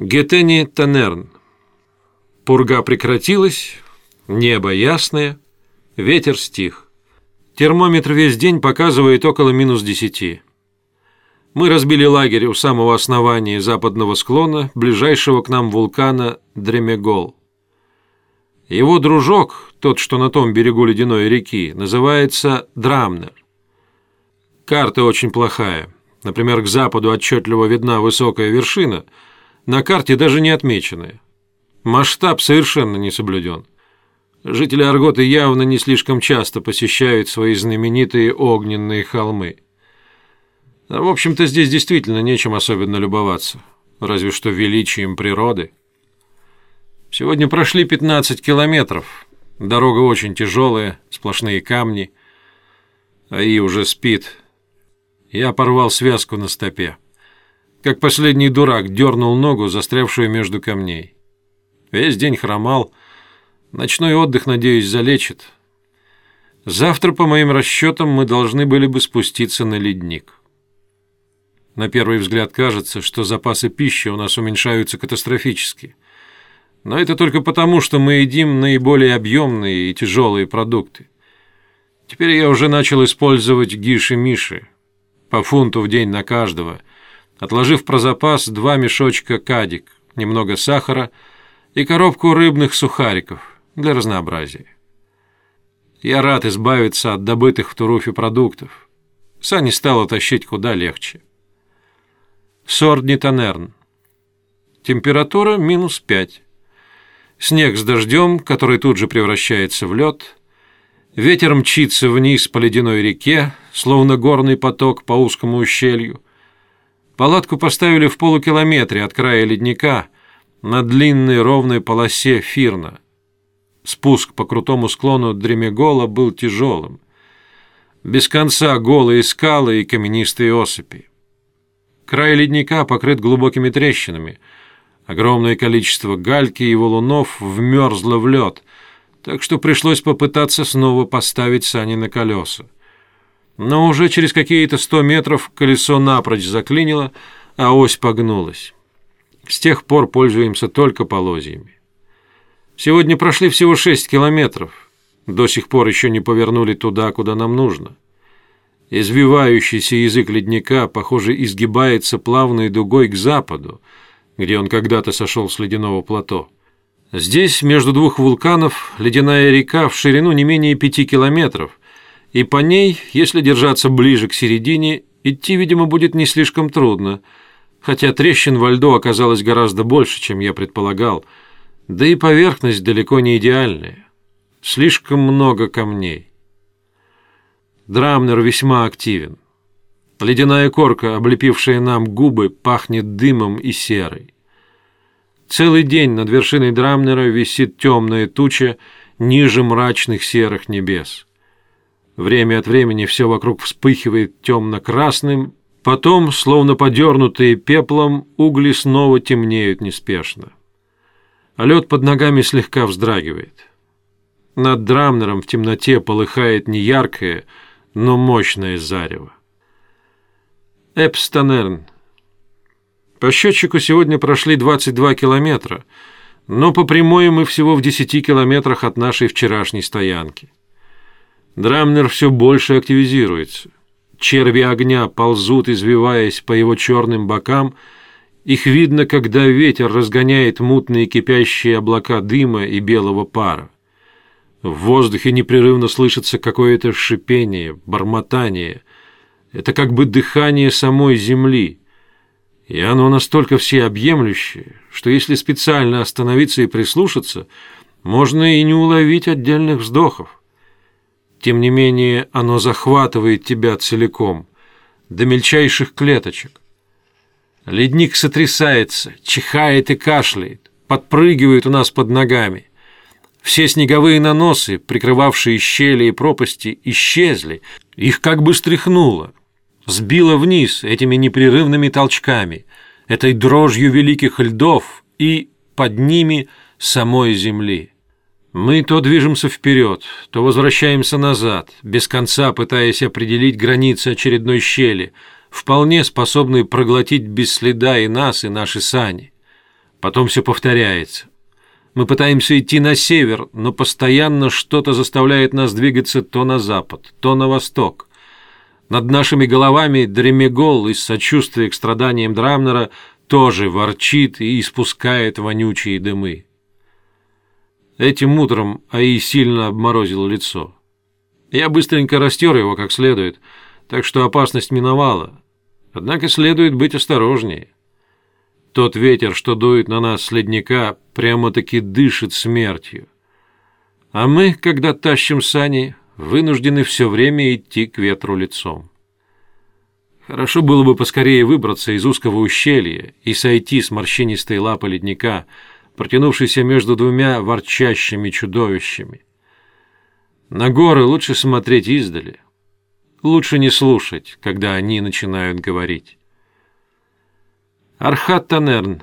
Гетени Танерн. Пурга прекратилась, небо ясное, ветер стих. Термометр весь день показывает около минус десяти. Мы разбили лагерь у самого основания западного склона, ближайшего к нам вулкана Дремегол. Его дружок, тот, что на том берегу ледяной реки, называется Драмнер. Карта очень плохая. Например, к западу отчетливо видна высокая вершина – на карте даже не отмеченные. Масштаб совершенно не соблюден. Жители Арготы явно не слишком часто посещают свои знаменитые огненные холмы. А в общем-то здесь действительно нечем особенно любоваться, разве что величием природы. Сегодня прошли 15 километров. Дорога очень тяжелая, сплошные камни. А и уже спит. Я порвал связку на стопе как последний дурак, дернул ногу, застрявшую между камней. Весь день хромал. Ночной отдых, надеюсь, залечит. Завтра, по моим расчетам, мы должны были бы спуститься на ледник. На первый взгляд кажется, что запасы пищи у нас уменьшаются катастрофически. Но это только потому, что мы едим наиболее объемные и тяжелые продукты. Теперь я уже начал использовать гиши-миши, по фунту в день на каждого – отложив про запас два мешочка кадик, немного сахара и коробку рыбных сухариков для разнообразия. Я рад избавиться от добытых в Туруфе продуктов. Сани стало тащить куда легче. Сордни Танерн. Температура минус пять. Снег с дождем, который тут же превращается в лед. Ветер мчится вниз по ледяной реке, словно горный поток по узкому ущелью. Палатку поставили в полукилометре от края ледника на длинной ровной полосе Фирна. Спуск по крутому склону Дремегола был тяжелым. Без конца голые скалы и каменистые осыпи. Край ледника покрыт глубокими трещинами. Огромное количество гальки и валунов вмерзло в лед, так что пришлось попытаться снова поставить сани на колеса но уже через какие-то сто метров колесо напрочь заклинило, а ось погнулась. С тех пор пользуемся только полозьями. Сегодня прошли всего шесть километров. До сих пор еще не повернули туда, куда нам нужно. Извивающийся язык ледника, похоже, изгибается плавной дугой к западу, где он когда-то сошел с ледяного плато. Здесь, между двух вулканов, ледяная река в ширину не менее пяти километров, и по ней, если держаться ближе к середине, идти, видимо, будет не слишком трудно, хотя трещин во льду оказалось гораздо больше, чем я предполагал, да и поверхность далеко не идеальная. Слишком много камней. Драмнер весьма активен. Ледяная корка, облепившая нам губы, пахнет дымом и серой. Целый день над вершиной Драмнера висит темная туча ниже мрачных серых небес. Время от времени все вокруг вспыхивает темно-красным, потом, словно подернутые пеплом, угли снова темнеют неспешно. А лед под ногами слегка вздрагивает. Над Драмнером в темноте полыхает неяркое, но мощное зарево. Эпстанерн. По счетчику сегодня прошли 22 километра, но по прямой мы всего в 10 километрах от нашей вчерашней стоянки. Драмнер все больше активизируется. Черви огня ползут, извиваясь по его черным бокам. Их видно, когда ветер разгоняет мутные кипящие облака дыма и белого пара. В воздухе непрерывно слышится какое-то шипение, бормотание. Это как бы дыхание самой земли. И оно настолько всеобъемлющее, что если специально остановиться и прислушаться, можно и не уловить отдельных вздохов. Тем не менее, оно захватывает тебя целиком, до мельчайших клеточек. Ледник сотрясается, чихает и кашляет, подпрыгивает у нас под ногами. Все снеговые наносы, прикрывавшие щели и пропасти, исчезли, их как бы стряхнуло, сбило вниз этими непрерывными толчками, этой дрожью великих льдов и под ними самой земли. Мы то движемся вперед, то возвращаемся назад, без конца пытаясь определить границы очередной щели, вполне способные проглотить без следа и нас, и наши сани. Потом все повторяется. Мы пытаемся идти на север, но постоянно что-то заставляет нас двигаться то на запад, то на восток. Над нашими головами Дремегол из сочувствия к страданиям Драмнера тоже ворчит и испускает вонючие дымы. Этим утром Аи сильно обморозил лицо. Я быстренько растер его как следует, так что опасность миновала. Однако следует быть осторожнее. Тот ветер, что дует на нас с ледника, прямо-таки дышит смертью. А мы, когда тащим сани, вынуждены все время идти к ветру лицом. Хорошо было бы поскорее выбраться из узкого ущелья и сойти с морщинистой лапы ледника, протянувшейся между двумя ворчащими чудовищами. На горы лучше смотреть издали. Лучше не слушать, когда они начинают говорить. Архат Танерн.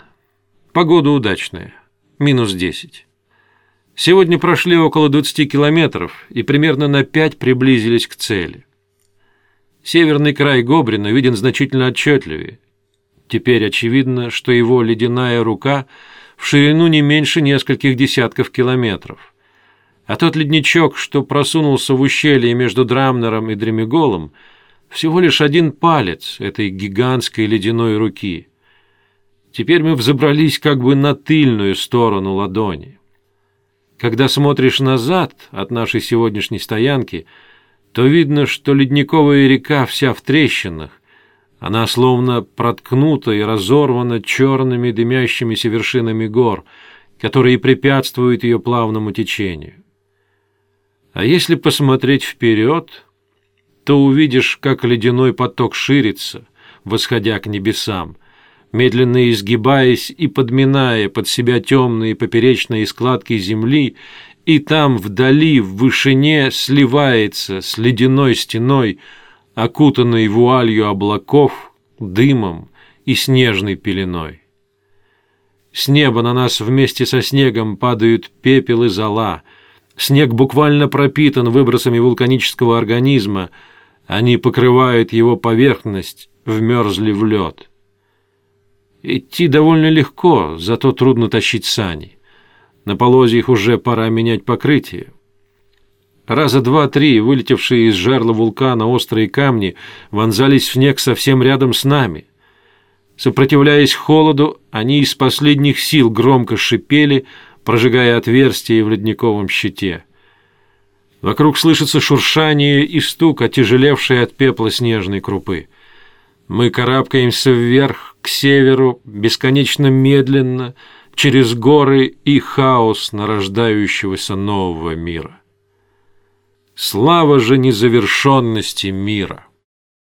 Погода удачная. Минус 10. Сегодня прошли около 20 километров и примерно на 5 приблизились к цели. Северный край Гобрина виден значительно отчетливее. Теперь очевидно, что его ледяная рука в ширину не меньше нескольких десятков километров. А тот ледничок, что просунулся в ущелье между Драмнером и Дремеголом, всего лишь один палец этой гигантской ледяной руки – Теперь мы взобрались как бы на тыльную сторону ладони. Когда смотришь назад от нашей сегодняшней стоянки, то видно, что ледниковая река вся в трещинах, она словно проткнута и разорвана черными дымящимися вершинами гор, которые препятствуют ее плавному течению. А если посмотреть вперед, то увидишь, как ледяной поток ширится, восходя к небесам, медленно изгибаясь и подминая под себя темные поперечные складки земли, и там вдали, в вышине, сливается с ледяной стеной, окутанной вуалью облаков, дымом и снежной пеленой. С неба на нас вместе со снегом падают пепел и зола. Снег буквально пропитан выбросами вулканического организма. Они покрывают его поверхность, вмерзли в лед. Идти довольно легко, зато трудно тащить сани. На полозьях уже пора менять покрытие. Раза два-три вылетевшие из жерла вулкана острые камни вонзались в снег совсем рядом с нами. Сопротивляясь холоду, они из последних сил громко шипели, прожигая отверстия в ледниковом щите. Вокруг слышится шуршание и стук, отяжелевший от пепла снежной крупы. Мы карабкаемся вверх, к северу, бесконечно медленно, через горы и хаос нарождающегося нового мира. Слава же незавершенности мира!